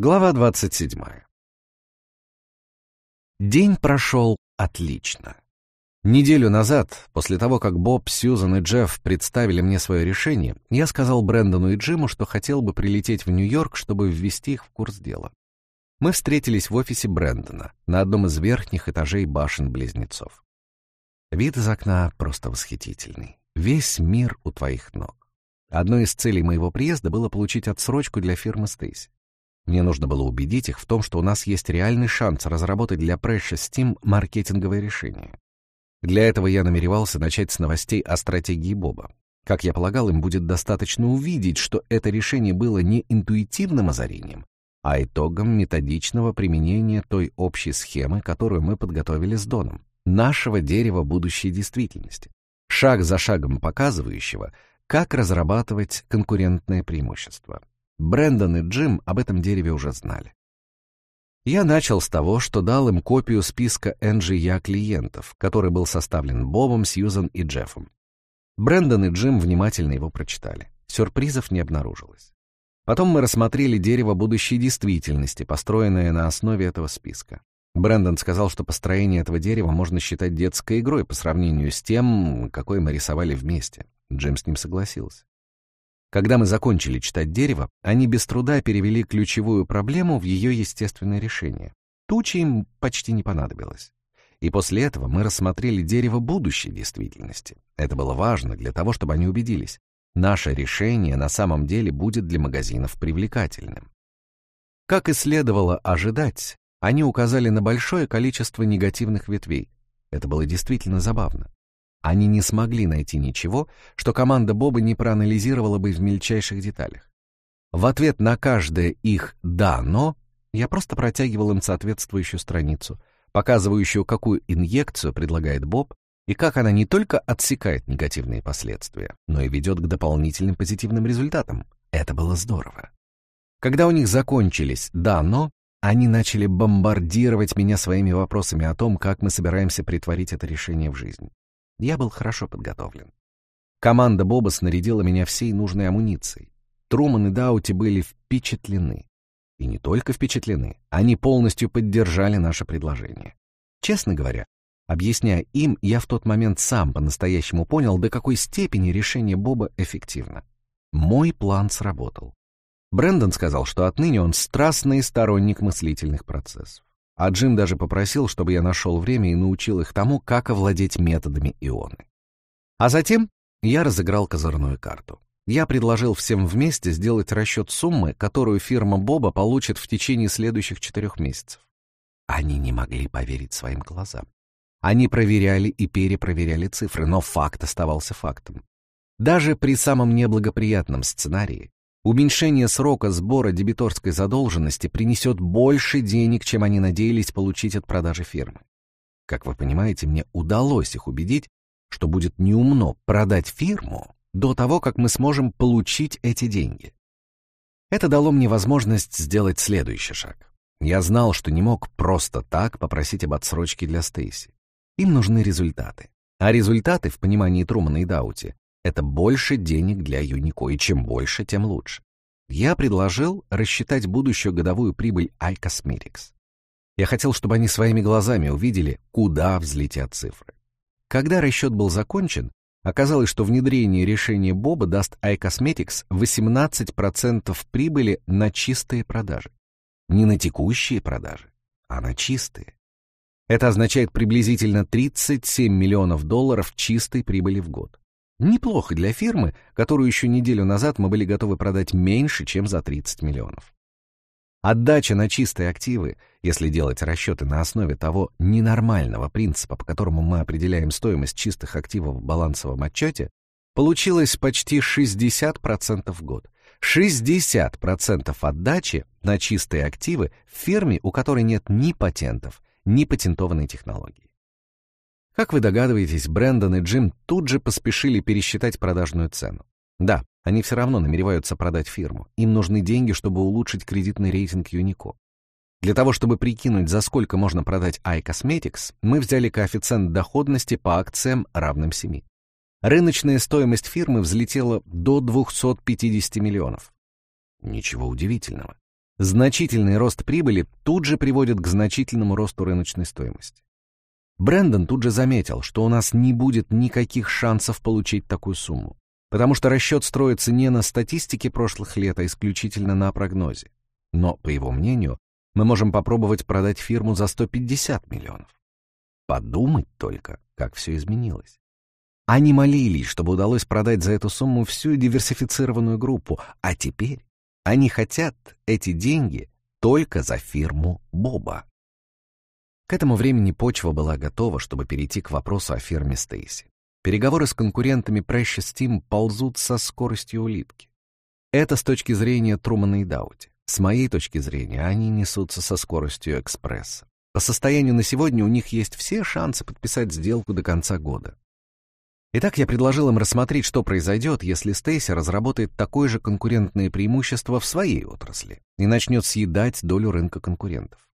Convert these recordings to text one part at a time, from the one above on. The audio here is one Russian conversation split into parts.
Глава 27. День прошел отлично. Неделю назад, после того, как Боб, Сьюзан и Джефф представили мне свое решение, я сказал Брэндону и Джиму, что хотел бы прилететь в Нью-Йорк, чтобы ввести их в курс дела. Мы встретились в офисе Брэндона, на одном из верхних этажей башен-близнецов. Вид из окна просто восхитительный. Весь мир у твоих ног. Одной из целей моего приезда было получить отсрочку для фирмы Стейси. Мне нужно было убедить их в том, что у нас есть реальный шанс разработать для Precious Steam маркетинговое решение. Для этого я намеревался начать с новостей о стратегии Боба. Как я полагал, им будет достаточно увидеть, что это решение было не интуитивным озарением, а итогом методичного применения той общей схемы, которую мы подготовили с Доном, нашего дерева будущей действительности, шаг за шагом показывающего, как разрабатывать конкурентное преимущество. Брэндон и Джим об этом дереве уже знали. Я начал с того, что дал им копию списка NGA клиентов, который был составлен Бобом, Сьюзан и Джеффом. Брэндон и Джим внимательно его прочитали. Сюрпризов не обнаружилось. Потом мы рассмотрели дерево будущей действительности, построенное на основе этого списка. Брэндон сказал, что построение этого дерева можно считать детской игрой по сравнению с тем, какой мы рисовали вместе. Джим с ним согласился. Когда мы закончили читать дерево, они без труда перевели ключевую проблему в ее естественное решение. Тучи им почти не понадобилось. И после этого мы рассмотрели дерево будущей действительности. Это было важно для того, чтобы они убедились. Наше решение на самом деле будет для магазинов привлекательным. Как и следовало ожидать, они указали на большое количество негативных ветвей. Это было действительно забавно. Они не смогли найти ничего, что команда Боба не проанализировала бы в мельчайших деталях. В ответ на каждое их «да, но» я просто протягивал им соответствующую страницу, показывающую, какую инъекцию предлагает Боб и как она не только отсекает негативные последствия, но и ведет к дополнительным позитивным результатам. Это было здорово. Когда у них закончились «да, но», они начали бомбардировать меня своими вопросами о том, как мы собираемся притворить это решение в жизнь. Я был хорошо подготовлен. Команда Боба снарядила меня всей нужной амуницией. Труман и Даути были впечатлены. И не только впечатлены, они полностью поддержали наше предложение. Честно говоря, объясняя им, я в тот момент сам по-настоящему понял, до какой степени решение Боба эффективно. Мой план сработал. Брэндон сказал, что отныне он страстный сторонник мыслительных процессов. А Джим даже попросил, чтобы я нашел время и научил их тому, как овладеть методами ионы. А затем я разыграл козырную карту. Я предложил всем вместе сделать расчет суммы, которую фирма Боба получит в течение следующих четырех месяцев. Они не могли поверить своим глазам. Они проверяли и перепроверяли цифры, но факт оставался фактом. Даже при самом неблагоприятном сценарии Уменьшение срока сбора дебиторской задолженности принесет больше денег, чем они надеялись получить от продажи фирмы. Как вы понимаете, мне удалось их убедить, что будет неумно продать фирму до того, как мы сможем получить эти деньги. Это дало мне возможность сделать следующий шаг. Я знал, что не мог просто так попросить об отсрочке для Стейси. Им нужны результаты. А результаты, в понимании Трумана и Даути, это больше денег для Юнико, и чем больше, тем лучше. Я предложил рассчитать будущую годовую прибыль iCosmetics. Я хотел, чтобы они своими глазами увидели, куда взлетят цифры. Когда расчет был закончен, оказалось, что внедрение решения Боба даст iCosmetics 18% прибыли на чистые продажи. Не на текущие продажи, а на чистые. Это означает приблизительно 37 миллионов долларов чистой прибыли в год. Неплохо для фирмы, которую еще неделю назад мы были готовы продать меньше, чем за 30 миллионов. Отдача на чистые активы, если делать расчеты на основе того ненормального принципа, по которому мы определяем стоимость чистых активов в балансовом отчете, получилось почти 60% в год. 60% отдачи на чистые активы в фирме, у которой нет ни патентов, ни патентованной технологии. Как вы догадываетесь, Брэндон и Джим тут же поспешили пересчитать продажную цену. Да, они все равно намереваются продать фирму. Им нужны деньги, чтобы улучшить кредитный рейтинг Юнико. Для того, чтобы прикинуть, за сколько можно продать iCosmetics, мы взяли коэффициент доходности по акциям равным 7. Рыночная стоимость фирмы взлетела до 250 миллионов. Ничего удивительного. Значительный рост прибыли тут же приводит к значительному росту рыночной стоимости. Брэндон тут же заметил, что у нас не будет никаких шансов получить такую сумму, потому что расчет строится не на статистике прошлых лет, а исключительно на прогнозе. Но, по его мнению, мы можем попробовать продать фирму за 150 миллионов. Подумать только, как все изменилось. Они молились, чтобы удалось продать за эту сумму всю диверсифицированную группу, а теперь они хотят эти деньги только за фирму Боба. К этому времени почва была готова, чтобы перейти к вопросу о фирме Стейси. Переговоры с конкурентами Precious Team ползут со скоростью улитки. Это с точки зрения Трумана и Даути. С моей точки зрения, они несутся со скоростью экспресса. По состоянию на сегодня у них есть все шансы подписать сделку до конца года. Итак, я предложил им рассмотреть, что произойдет, если Стейси разработает такое же конкурентное преимущество в своей отрасли и начнет съедать долю рынка конкурентов.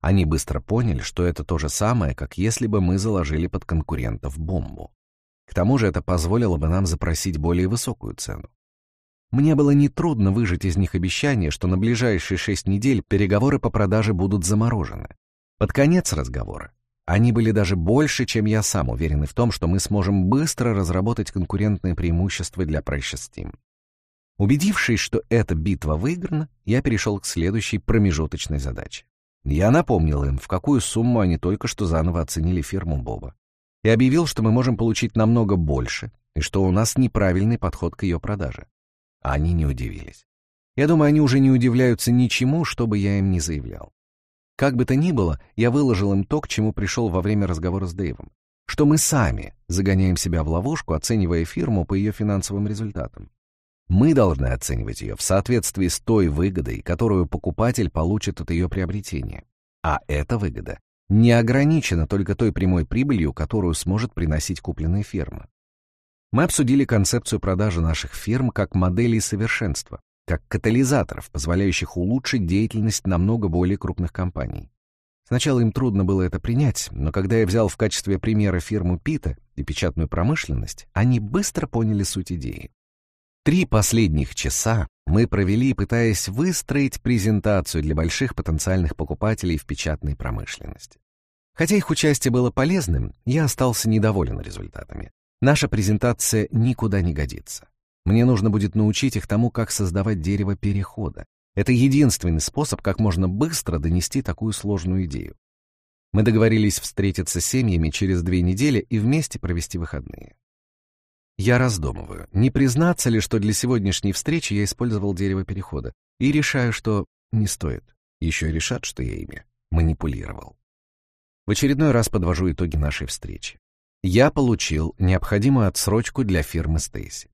Они быстро поняли, что это то же самое, как если бы мы заложили под конкурентов бомбу. К тому же это позволило бы нам запросить более высокую цену. Мне было нетрудно выжать из них обещание, что на ближайшие шесть недель переговоры по продаже будут заморожены. Под конец разговора они были даже больше, чем я сам уверены в том, что мы сможем быстро разработать конкурентные преимущества для Precious Team. Убедившись, что эта битва выиграна, я перешел к следующей промежуточной задаче. Я напомнил им, в какую сумму они только что заново оценили фирму Боба, и объявил, что мы можем получить намного больше, и что у нас неправильный подход к ее продаже. Они не удивились. Я думаю, они уже не удивляются ничему, что бы я им не заявлял. Как бы то ни было, я выложил им то, к чему пришел во время разговора с Дэйвом, что мы сами загоняем себя в ловушку, оценивая фирму по ее финансовым результатам. Мы должны оценивать ее в соответствии с той выгодой, которую покупатель получит от ее приобретения. А эта выгода не ограничена только той прямой прибылью, которую сможет приносить купленная фирма. Мы обсудили концепцию продажи наших фирм как моделей совершенства, как катализаторов, позволяющих улучшить деятельность намного более крупных компаний. Сначала им трудно было это принять, но когда я взял в качестве примера фирму Пита и печатную промышленность, они быстро поняли суть идеи. Три последних часа мы провели, пытаясь выстроить презентацию для больших потенциальных покупателей в печатной промышленности. Хотя их участие было полезным, я остался недоволен результатами. Наша презентация никуда не годится. Мне нужно будет научить их тому, как создавать дерево перехода. Это единственный способ, как можно быстро донести такую сложную идею. Мы договорились встретиться с семьями через две недели и вместе провести выходные. Я раздумываю, не признаться ли, что для сегодняшней встречи я использовал дерево перехода, и решаю, что не стоит. Еще решат, что я ими манипулировал. В очередной раз подвожу итоги нашей встречи я получил необходимую отсрочку для фирмы Стейси.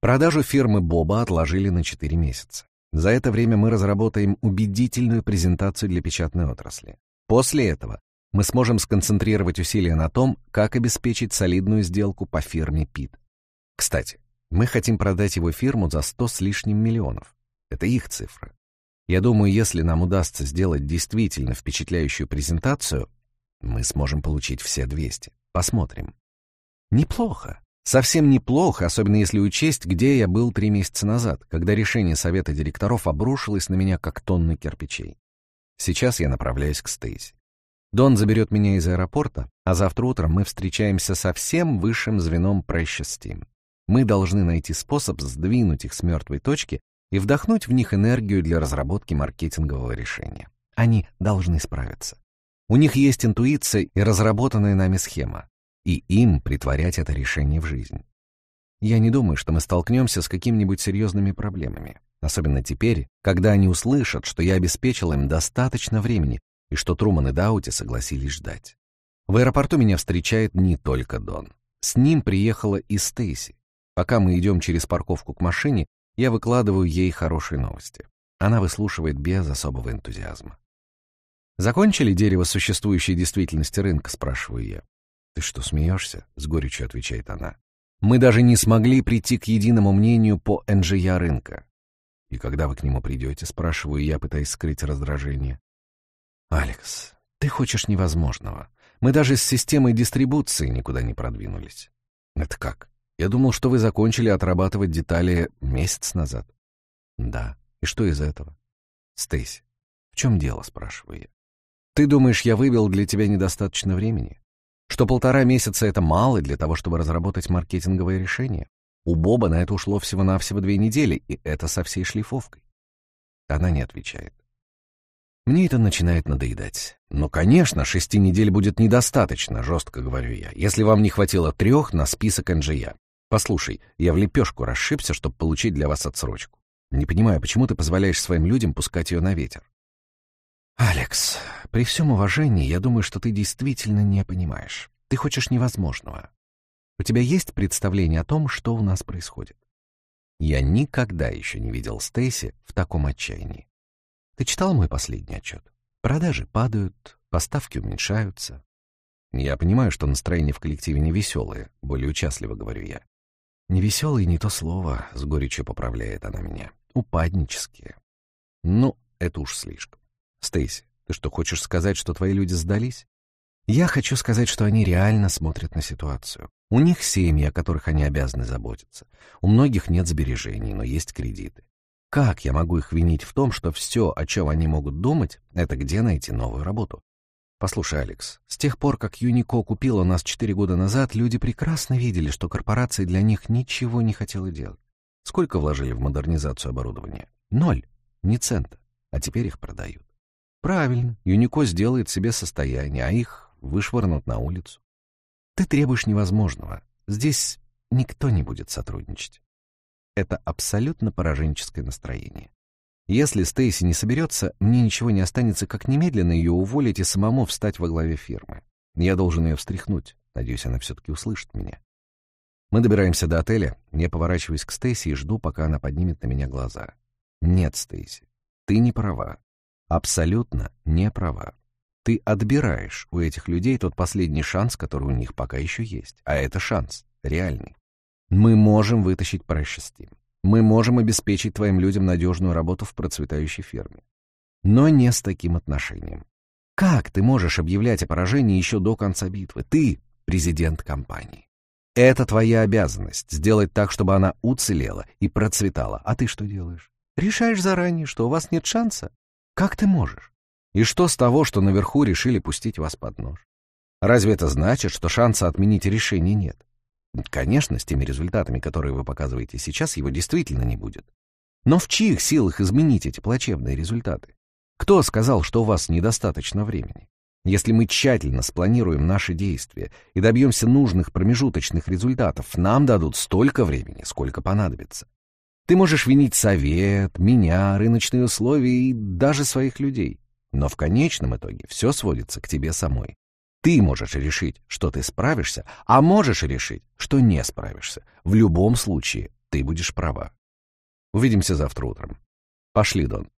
Продажу фирмы Боба отложили на 4 месяца. За это время мы разработаем убедительную презентацию для печатной отрасли. После этого мы сможем сконцентрировать усилия на том, как обеспечить солидную сделку по фирме Пит. Кстати, мы хотим продать его фирму за 100 с лишним миллионов. Это их цифра. Я думаю, если нам удастся сделать действительно впечатляющую презентацию, мы сможем получить все 200. Посмотрим. Неплохо. Совсем неплохо, особенно если учесть, где я был три месяца назад, когда решение совета директоров обрушилось на меня как тонны кирпичей. Сейчас я направляюсь к Стейси. Дон заберет меня из аэропорта, а завтра утром мы встречаемся со всем высшим звеном Precious Team. Мы должны найти способ сдвинуть их с мертвой точки и вдохнуть в них энергию для разработки маркетингового решения. Они должны справиться. У них есть интуиция и разработанная нами схема, и им притворять это решение в жизнь. Я не думаю, что мы столкнемся с какими-нибудь серьезными проблемами, особенно теперь, когда они услышат, что я обеспечил им достаточно времени и что Труман и Даути согласились ждать. В аэропорту меня встречает не только Дон. С ним приехала и Стейси. Пока мы идем через парковку к машине, я выкладываю ей хорошие новости. Она выслушивает без особого энтузиазма. «Закончили дерево существующей действительности рынка?» — спрашиваю я. «Ты что, смеешься?» — с горечью отвечает она. «Мы даже не смогли прийти к единому мнению по НЖЯ рынка». «И когда вы к нему придете?» — спрашиваю я, пытаясь скрыть раздражение. «Алекс, ты хочешь невозможного. Мы даже с системой дистрибуции никуда не продвинулись». «Это как? Я думал, что вы закончили отрабатывать детали месяц назад». «Да. И что из этого?» Стейси, в чем дело, спрашиваю я. Ты думаешь, я выбил для тебя недостаточно времени? Что полтора месяца — это мало для того, чтобы разработать маркетинговое решение? У Боба на это ушло всего-навсего две недели, и это со всей шлифовкой. Она не отвечает. Мне это начинает надоедать. Но, конечно, шести недель будет недостаточно, жестко говорю я, если вам не хватило трех на список НЖЯ. Послушай, я в лепешку расшибся, чтобы получить для вас отсрочку. Не понимаю, почему ты позволяешь своим людям пускать ее на ветер. Алекс, при всем уважении, я думаю, что ты действительно не понимаешь. Ты хочешь невозможного. У тебя есть представление о том, что у нас происходит? Я никогда еще не видел Стейси в таком отчаянии. Ты читал мой последний отчет? Продажи падают, поставки уменьшаются. Я понимаю, что настроение в коллективе не веселое, более участливо говорю я. Невеселые не то слово, с горечью поправляет она меня. Упаднические. Ну, это уж слишком. Стейси, ты что, хочешь сказать, что твои люди сдались? Я хочу сказать, что они реально смотрят на ситуацию. У них семьи, о которых они обязаны заботиться. У многих нет сбережений, но есть кредиты. Как я могу их винить в том, что все, о чем они могут думать, это где найти новую работу? Послушай, Алекс, с тех пор, как Юнико купила нас четыре года назад, люди прекрасно видели, что корпорация для них ничего не хотела делать. Сколько вложили в модернизацию оборудования? Ноль. Ни цента. А теперь их продают. Правильно, Юнико сделает себе состояние, а их вышвырнут на улицу. Ты требуешь невозможного. Здесь никто не будет сотрудничать. Это абсолютно пораженческое настроение. Если Стейси не соберется, мне ничего не останется, как немедленно ее уволить и самому встать во главе фирмы. Я должен ее встряхнуть. Надеюсь, она все-таки услышит меня. Мы добираемся до отеля. Я поворачиваюсь к Стейси и жду, пока она поднимет на меня глаза. Нет, Стейси, ты не права. Абсолютно не права. Ты отбираешь у этих людей тот последний шанс, который у них пока еще есть. А это шанс, реальный. Мы можем вытащить прайс Мы можем обеспечить твоим людям надежную работу в процветающей ферме. Но не с таким отношением. Как ты можешь объявлять о поражении еще до конца битвы? Ты — президент компании. Это твоя обязанность — сделать так, чтобы она уцелела и процветала. А ты что делаешь? Решаешь заранее, что у вас нет шанса? Как ты можешь? И что с того, что наверху решили пустить вас под нож? Разве это значит, что шанса отменить решение нет? Конечно, с теми результатами, которые вы показываете сейчас, его действительно не будет. Но в чьих силах изменить эти плачевные результаты? Кто сказал, что у вас недостаточно времени? Если мы тщательно спланируем наши действия и добьемся нужных промежуточных результатов, нам дадут столько времени, сколько понадобится. Ты можешь винить совет, меня, рыночные условия и даже своих людей. Но в конечном итоге все сводится к тебе самой. Ты можешь решить, что ты справишься, а можешь решить, что не справишься. В любом случае ты будешь права. Увидимся завтра утром. Пошли, Дон.